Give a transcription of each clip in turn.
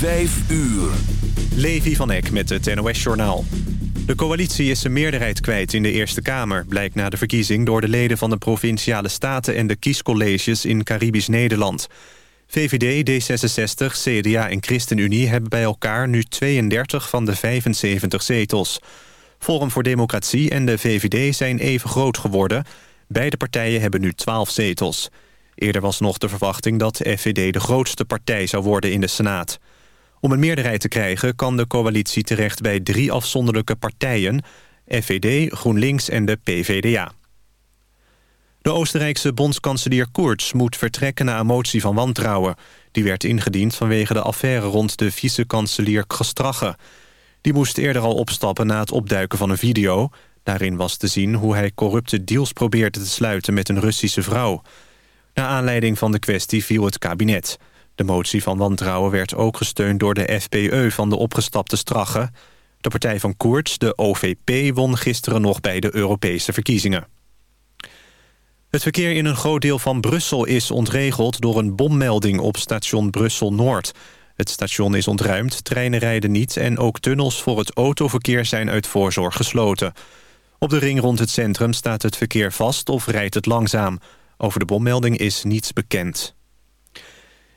Vijf uur. Levi van Eck met het NOS-journaal. De coalitie is zijn meerderheid kwijt in de Eerste Kamer... blijkt na de verkiezing door de leden van de Provinciale Staten... en de kiescolleges in Caribisch Nederland. VVD, D66, CDA en ChristenUnie hebben bij elkaar nu 32 van de 75 zetels. Forum voor Democratie en de VVD zijn even groot geworden. Beide partijen hebben nu 12 zetels. Eerder was nog de verwachting dat de FVD de grootste partij zou worden in de Senaat. Om een meerderheid te krijgen kan de coalitie terecht bij drie afzonderlijke partijen... FVD, GroenLinks en de PVDA. De Oostenrijkse bondskanselier Koerts moet vertrekken na een motie van wantrouwen. Die werd ingediend vanwege de affaire rond de vice-kanselier Krastrache. Die moest eerder al opstappen na het opduiken van een video. Daarin was te zien hoe hij corrupte deals probeerde te sluiten met een Russische vrouw. Na aanleiding van de kwestie viel het kabinet. De motie van wantrouwen werd ook gesteund door de FPE van de opgestapte Strache. De partij van Koerts, de OVP, won gisteren nog bij de Europese verkiezingen. Het verkeer in een groot deel van Brussel is ontregeld... door een bommelding op station Brussel-Noord. Het station is ontruimd, treinen rijden niet... en ook tunnels voor het autoverkeer zijn uit voorzorg gesloten. Op de ring rond het centrum staat het verkeer vast of rijdt het langzaam. Over de bommelding is niets bekend.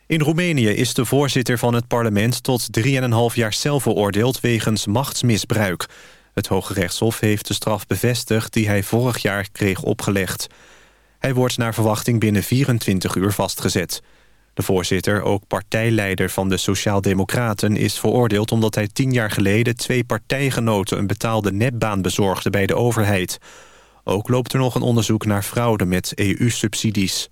In Roemenië is de voorzitter van het parlement tot 3,5 jaar cel veroordeeld wegens machtsmisbruik. Het Hoge Rechtshof heeft de straf bevestigd die hij vorig jaar kreeg opgelegd. Hij wordt naar verwachting binnen 24 uur vastgezet. De voorzitter, ook partijleider van de Sociaaldemocraten... is veroordeeld omdat hij tien jaar geleden twee partijgenoten... een betaalde nepbaan bezorgde bij de overheid. Ook loopt er nog een onderzoek naar fraude met EU-subsidies.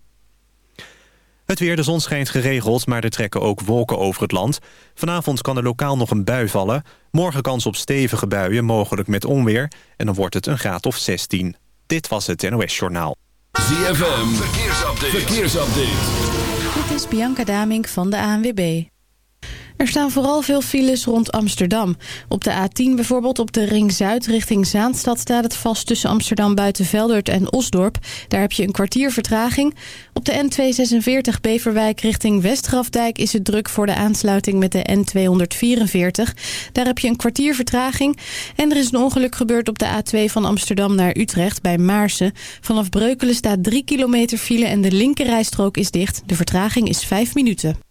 Het weer, de zon schijnt geregeld, maar er trekken ook wolken over het land. Vanavond kan er lokaal nog een bui vallen. Morgen kans op stevige buien, mogelijk met onweer. En dan wordt het een graad of 16. Dit was het NOS Journaal. ZFM, verkeersupdate. verkeersupdate. Dit is Bianca Damink van de ANWB. Er staan vooral veel files rond Amsterdam. Op de A10 bijvoorbeeld op de Ring Zuid richting Zaanstad staat het vast tussen Amsterdam Buitenveldert en Osdorp. Daar heb je een kwartier vertraging. Op de N246 Beverwijk richting Westgrafdijk is het druk voor de aansluiting met de N244. Daar heb je een kwartier vertraging. En er is een ongeluk gebeurd op de A2 van Amsterdam naar Utrecht bij Maarsen. Vanaf Breukelen staat 3 kilometer file en de linkerrijstrook is dicht. De vertraging is 5 minuten.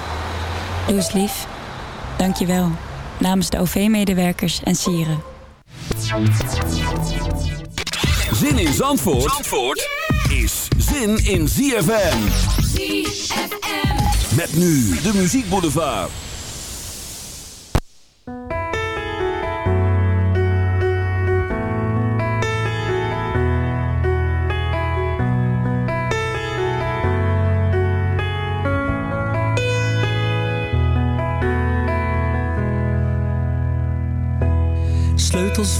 Doe eens lief. Dank je wel. Namens de OV-medewerkers en sieren. Zin in Zandvoort, Zandvoort is zin in ZFM. ZFM. Met nu de Muziek Boulevard.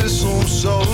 soms zo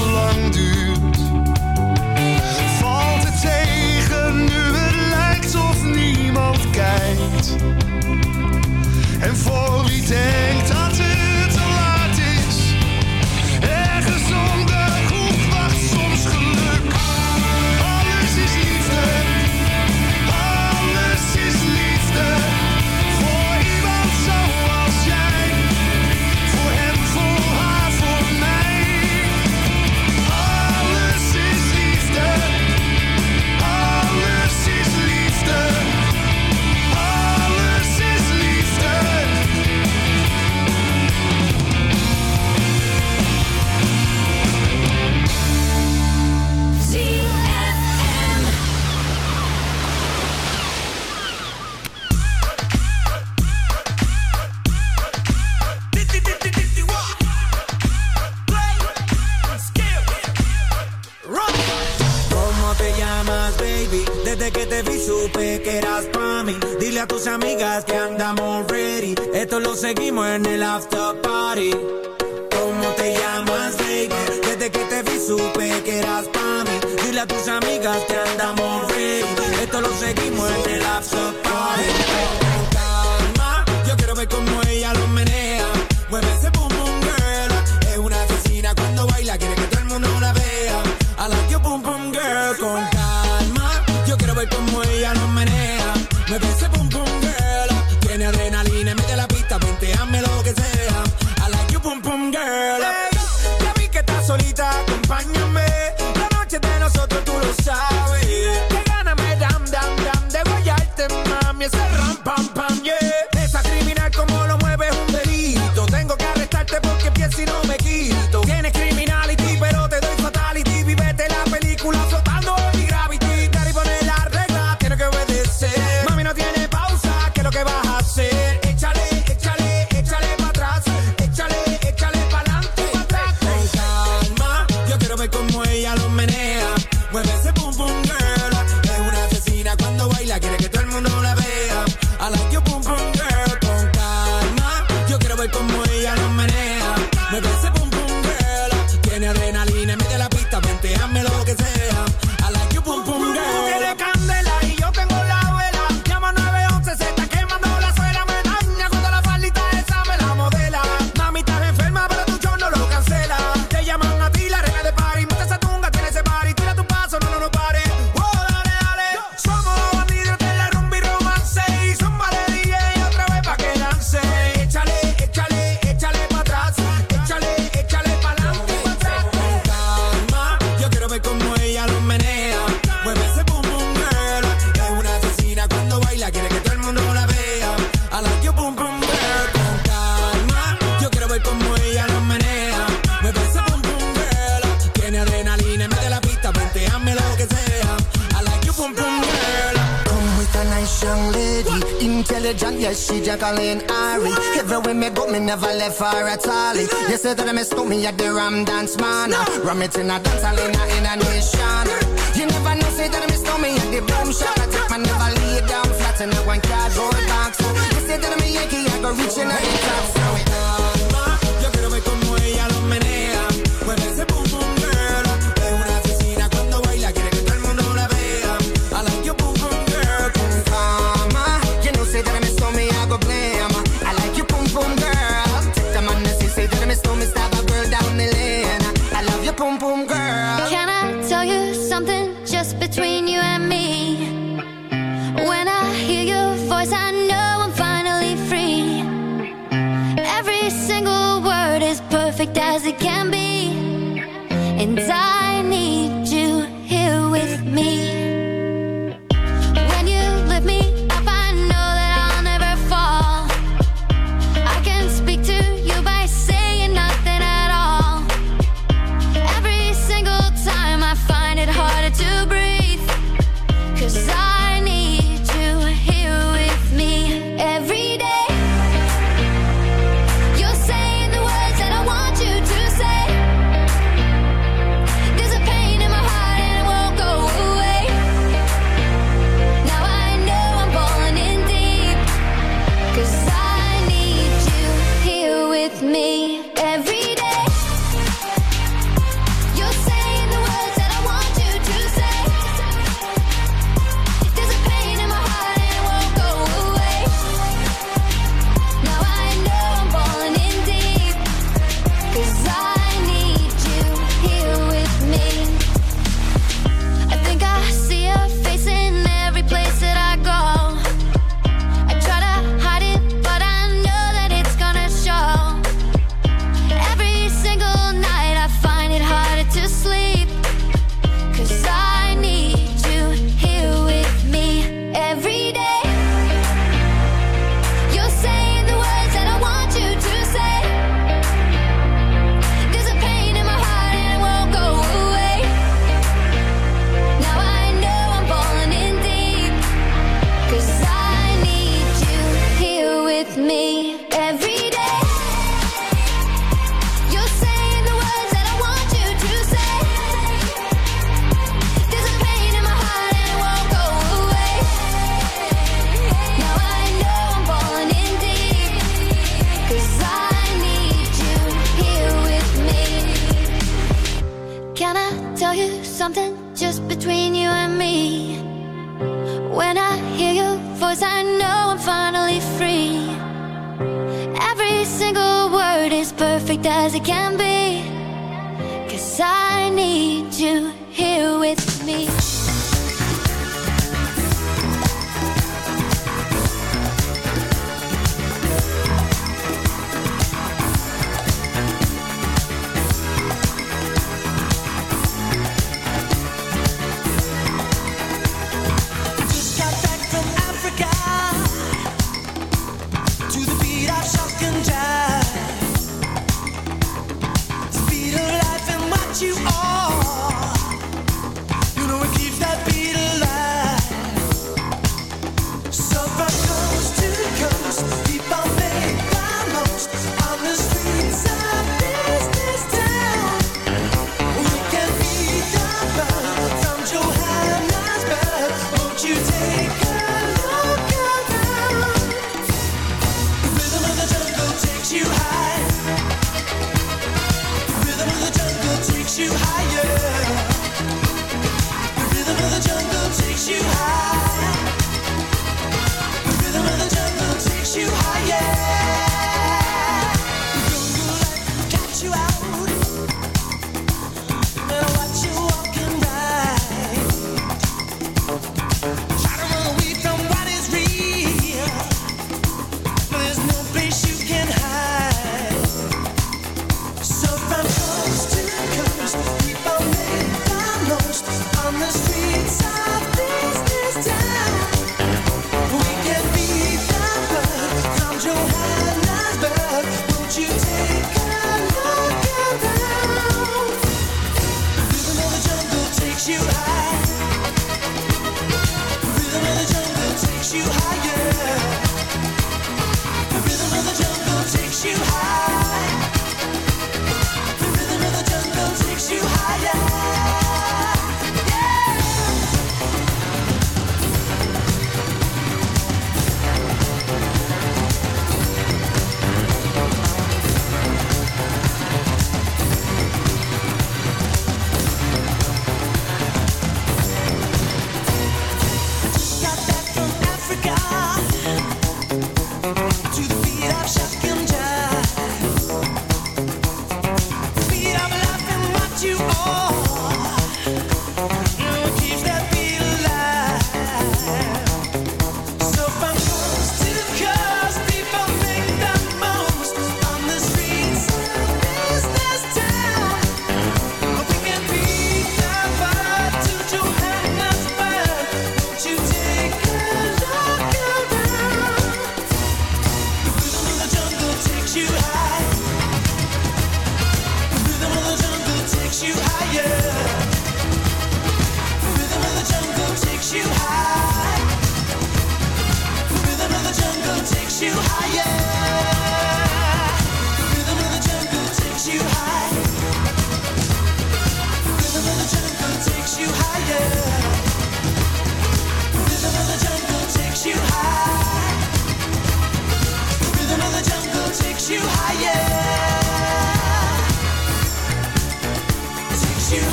Ram it in a dance can be.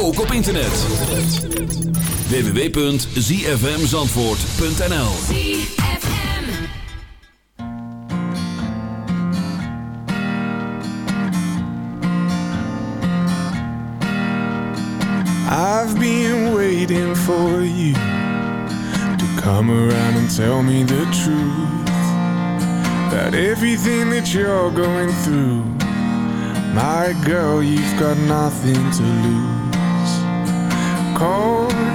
Ook op internet. www.zfmzandvoort.nl I've been waiting for you to come around and tell me the truth about everything that you're going through. My girl, you've got nothing to lose.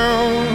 Girl.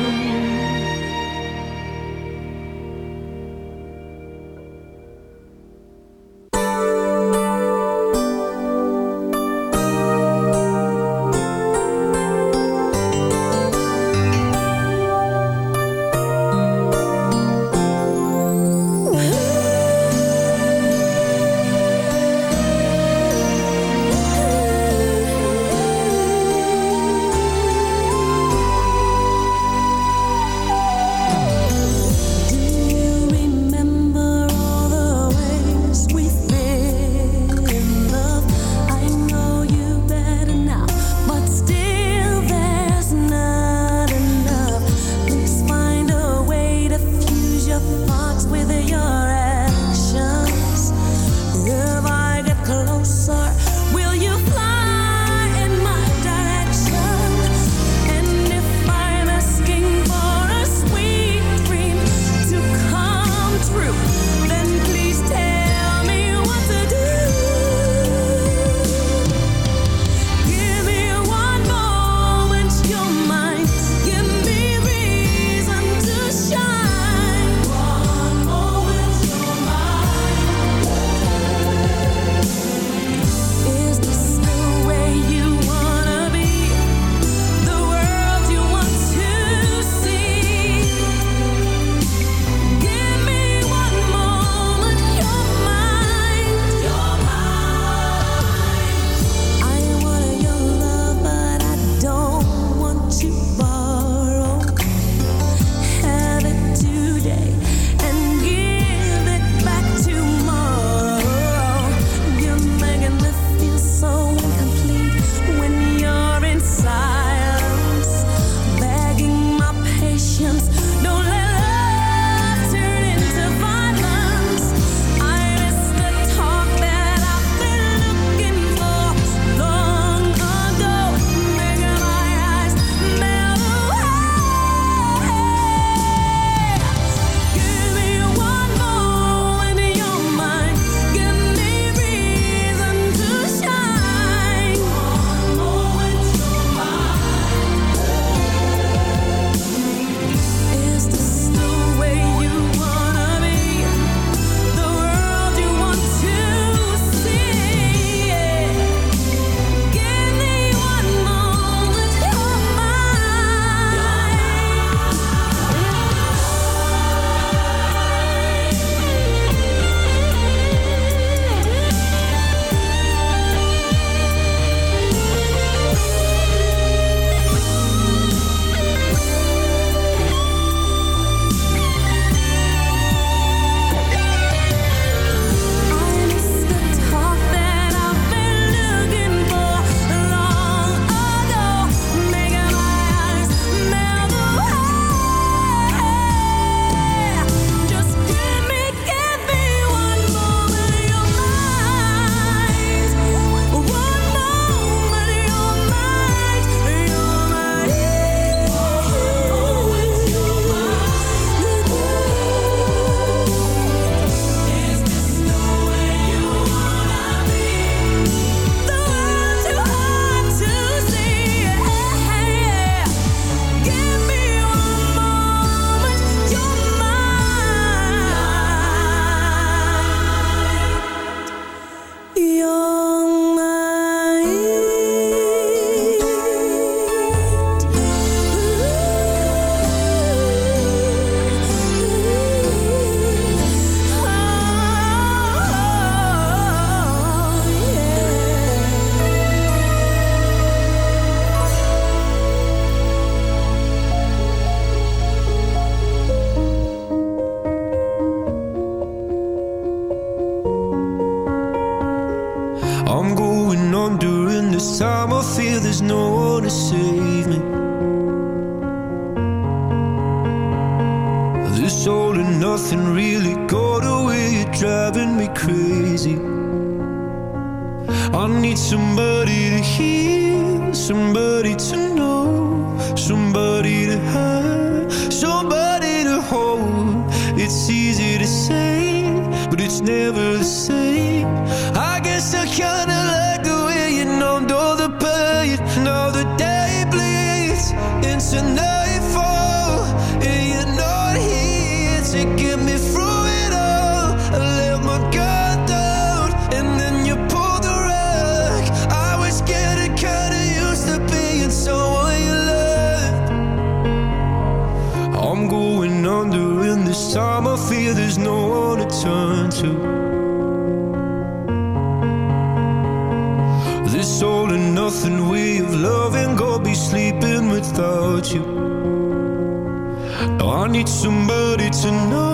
Oh, I need somebody to know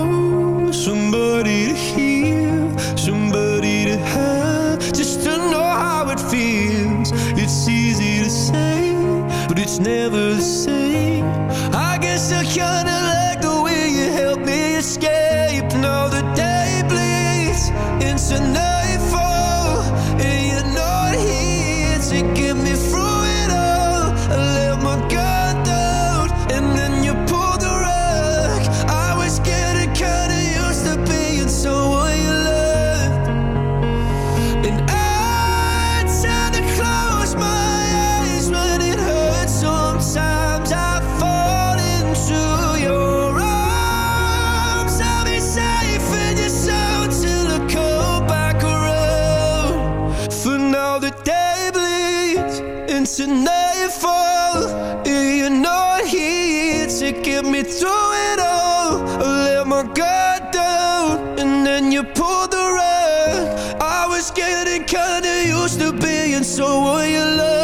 you pulled the rug. I was getting kinda used to being someone you love.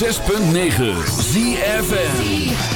106.9 ZFN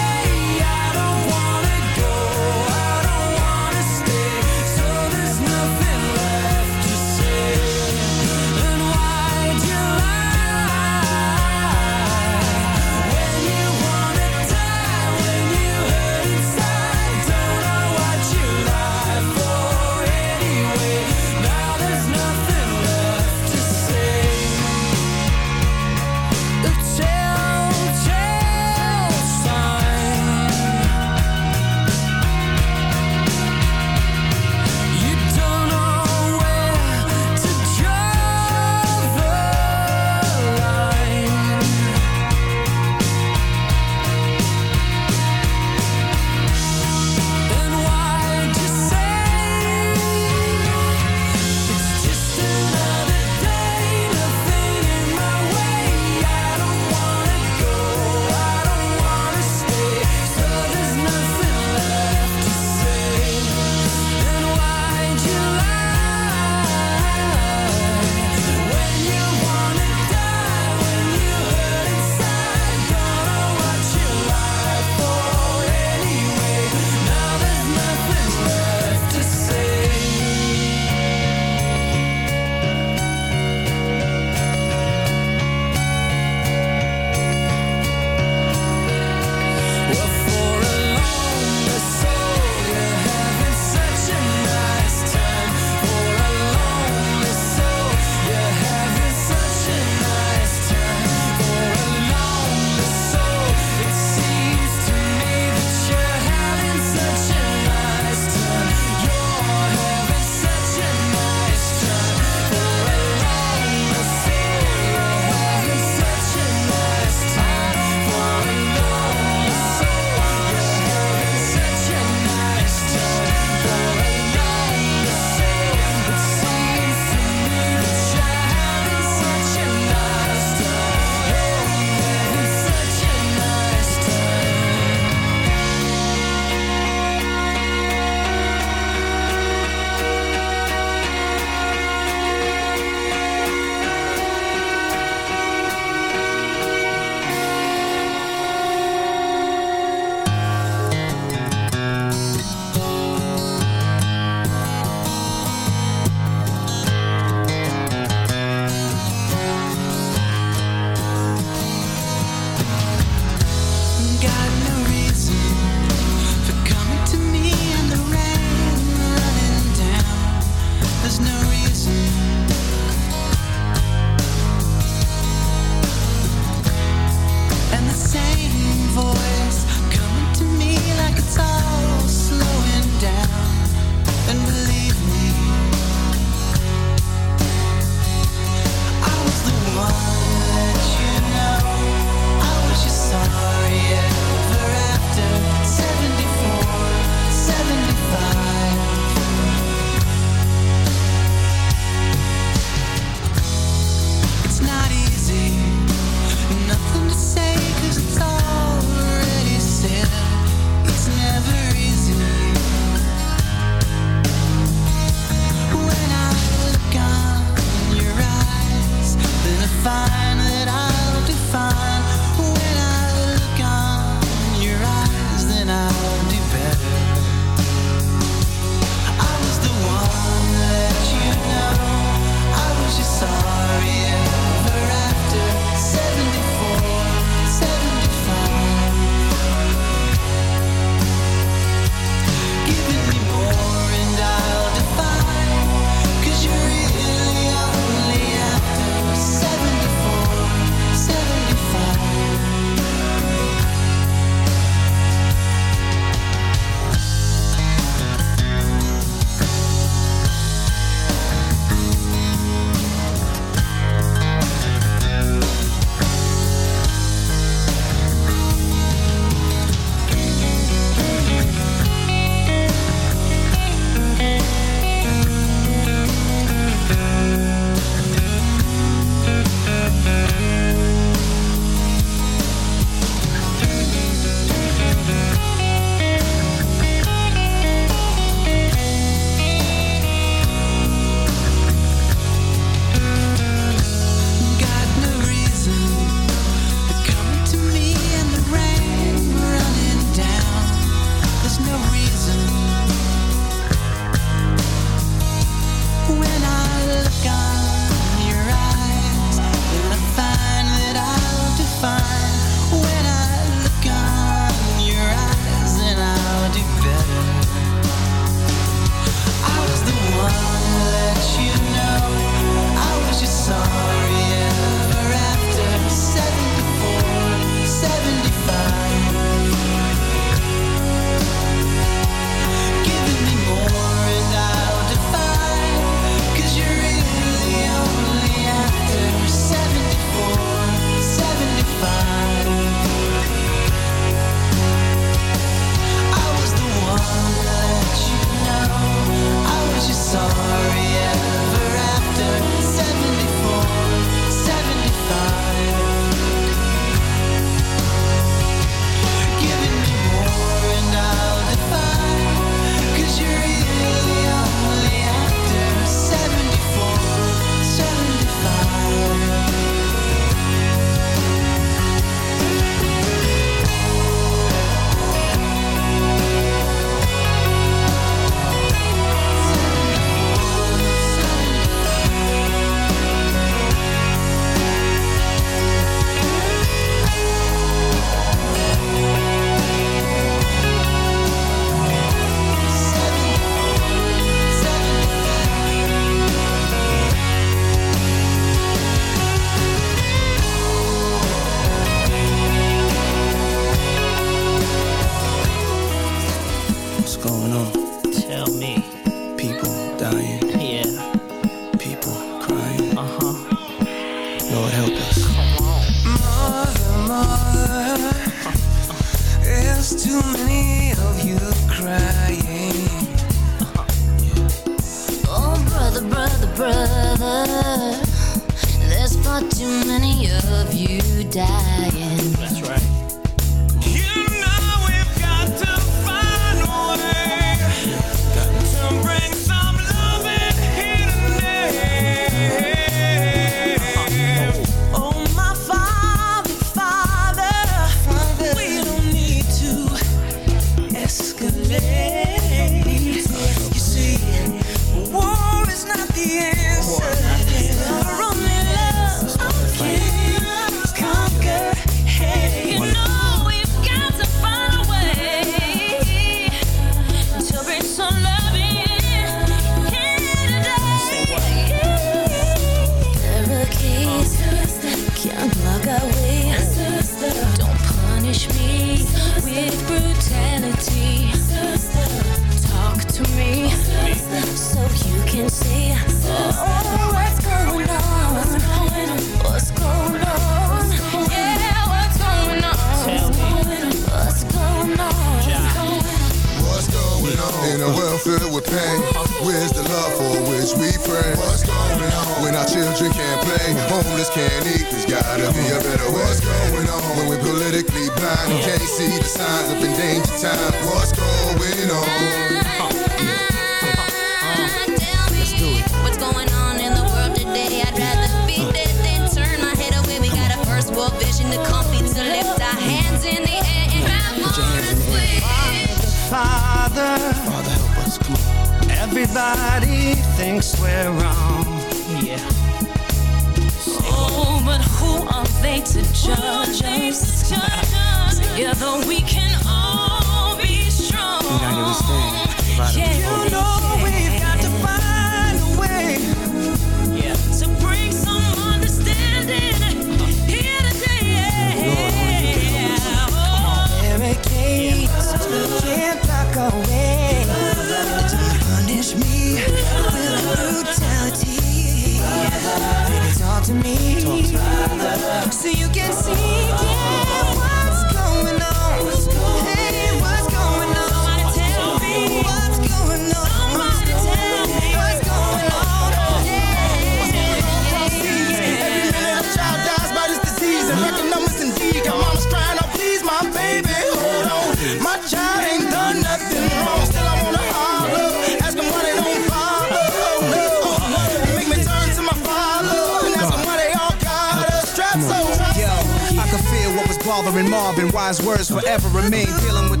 forever remain. Dealing with